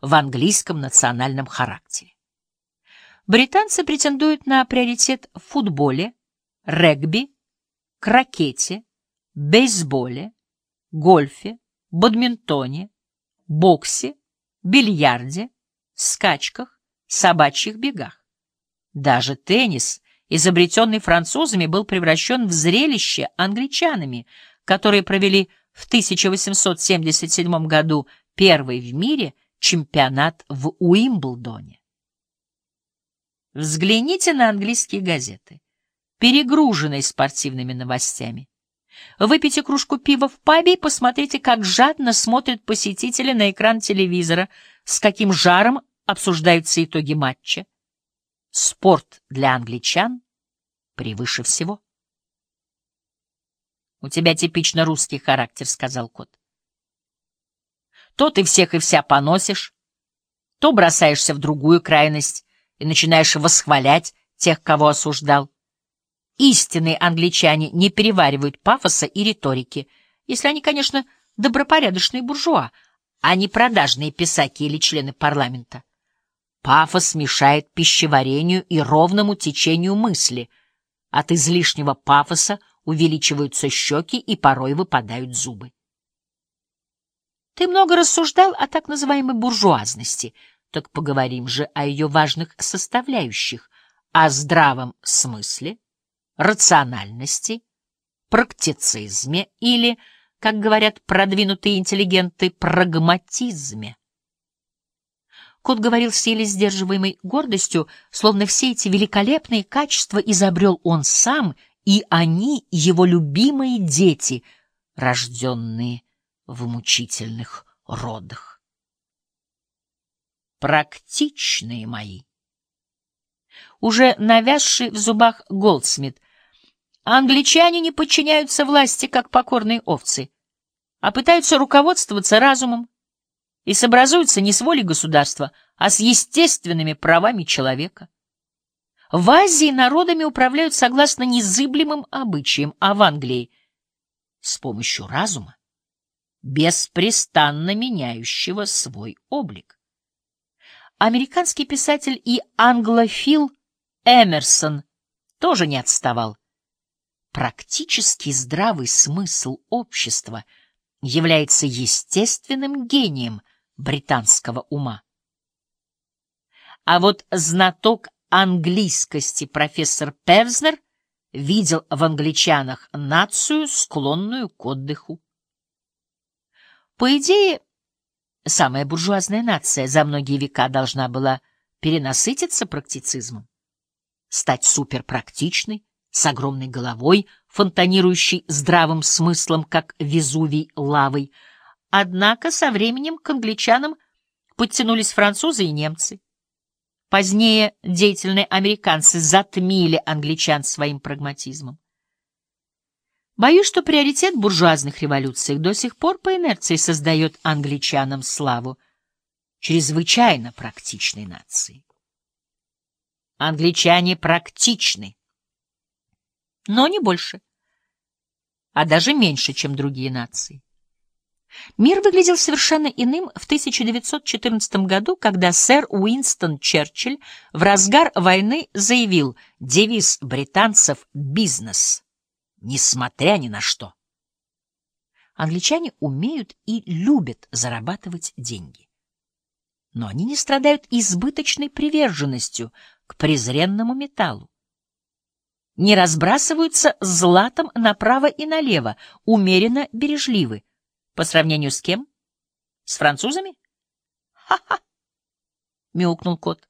в английском национальном характере. Британцы претендуют на приоритет в футболе, регби, крокете, бейсболе, гольфе, бадминтоне, боксе, бильярде, скачках, собачьих бегах. Даже теннис, изобретенный французами, был превращен в зрелище англичанами, которые провели в 1877 году первый в мире чемпионат в Уимблдоне. Взгляните на английские газеты, перегруженные спортивными новостями. Выпейте кружку пива в пабе и посмотрите, как жадно смотрят посетители на экран телевизора, с каким жаром обсуждаются итоги матча. Спорт для англичан превыше всего. — У тебя типично русский характер, — сказал кот. — То ты всех и вся поносишь, то бросаешься в другую крайность и начинаешь восхвалять тех, кого осуждал. Истинные англичане не переваривают пафоса и риторики, если они, конечно, добропорядочные буржуа, а не продажные писаки или члены парламента. Пафос мешает пищеварению и ровному течению мысли. От излишнего пафоса увеличиваются щеки и порой выпадают зубы. Ты много рассуждал о так называемой буржуазности, так поговорим же о ее важных составляющих, о здравом смысле, рациональности, практицизме или, как говорят продвинутые интеллигенты, прагматизме. Кот говорил с еле сдерживаемой гордостью, словно все эти великолепные качества изобрел он сам, и они — его любимые дети, рожденные в мучительных родах. Практичные мои. Уже навязший в зубах Голдсмит, англичане не подчиняются власти, как покорные овцы, а пытаются руководствоваться разумом, и сообразуются не с волей государства, а с естественными правами человека. В Азии народами управляют согласно незыблемым обычаям, а в Англии — с помощью разума, беспрестанно меняющего свой облик. Американский писатель и англофил Эмерсон тоже не отставал. Практически здравый смысл общества является естественным гением британского ума. А вот знаток английскости профессор Певзнер видел в англичанах нацию, склонную к отдыху. По идее, самая буржуазная нация за многие века должна была перенасытиться практицизмом, стать суперпрактичной, с огромной головой, фонтанирующей здравым смыслом, как Везувий лавой, Однако со временем к англичанам подтянулись французы и немцы. Позднее деятельные американцы затмили англичан своим прагматизмом. Боюсь, что приоритет буржуазных революций до сих пор по инерции создает англичанам славу чрезвычайно практичной нации. Англичане практичны, но не больше, а даже меньше, чем другие нации. Мир выглядел совершенно иным в 1914 году, когда сэр Уинстон Черчилль в разгар войны заявил девиз британцев «бизнес», несмотря ни на что. Англичане умеют и любят зарабатывать деньги. Но они не страдают избыточной приверженностью к презренному металлу. Не разбрасываются златом направо и налево, умеренно бережливы, по сравнению с кем? С французами? Ха-ха! Мяукнул кот.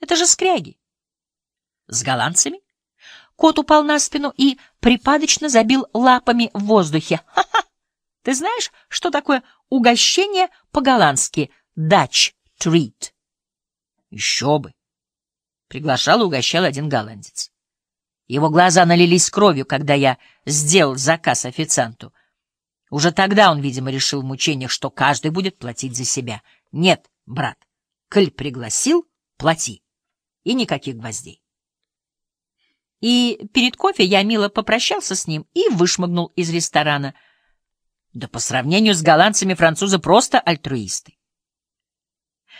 Это же скряги. С голландцами? Кот упал на спину и припадочно забил лапами в воздухе. Ха-ха! Ты знаешь, что такое угощение по-голландски «Dutch treat»? Еще бы! Приглашал и угощал один голландец. Его глаза налились кровью, когда я сделал заказ официанту. Уже тогда он, видимо, решил в мучениях, что каждый будет платить за себя. Нет, брат, коль пригласил, плати. И никаких гвоздей. И перед кофе я мило попрощался с ним и вышмыгнул из ресторана. Да по сравнению с голландцами французы просто альтруисты.